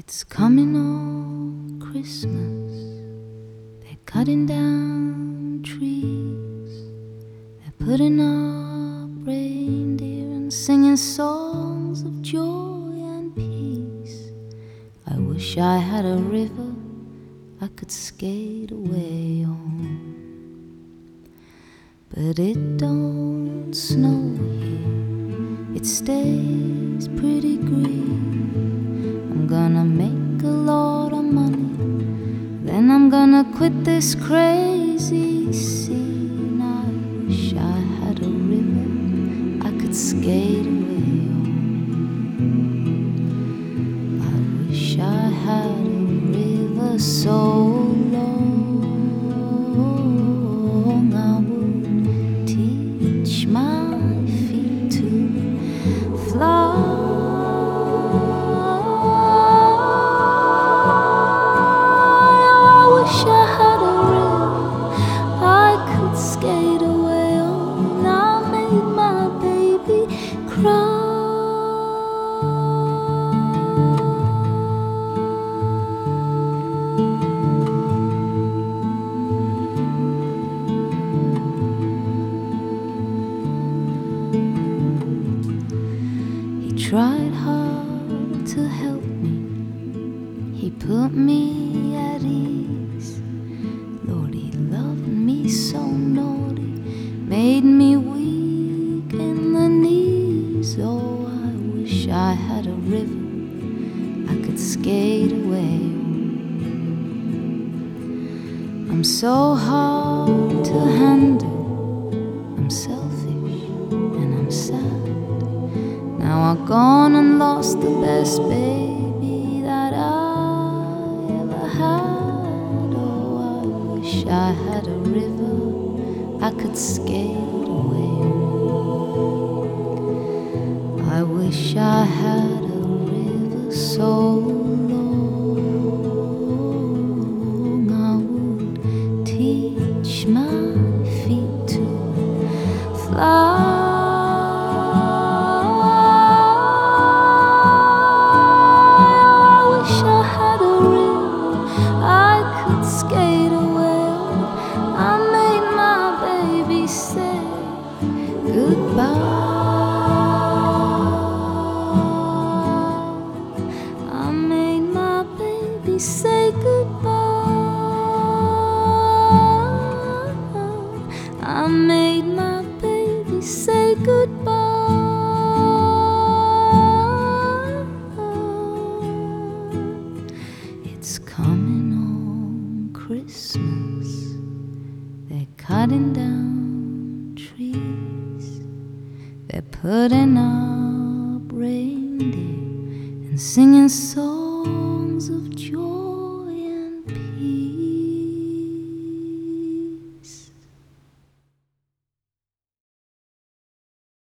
It's coming on Christmas. They're cutting down trees. They're putting up reindeer and singing songs of joy and peace. I wish I had a river I could skate away on. But it don't snow here, it stays pretty green. Gonna make a lot of money, then I'm gonna quit this crazy scene. I wish I had a river I could skate away on. I wish I had a river so long tried hard to help me. He put me at ease. Lord, he loved me so naughty, made me weak in the knees. Oh, I wish I had a river I could skate away. I'm so hard to handle. I'm selfish and I'm sad. Now I've gone and lost the best baby that I ever had. Oh, I wish I had a river I could skate away on. I wish I had a river so long I would teach my feet to fly. Goodbye. I made my baby say goodbye. It's coming on Christmas. They're cutting down trees. They're putting up reindeer and singing songs of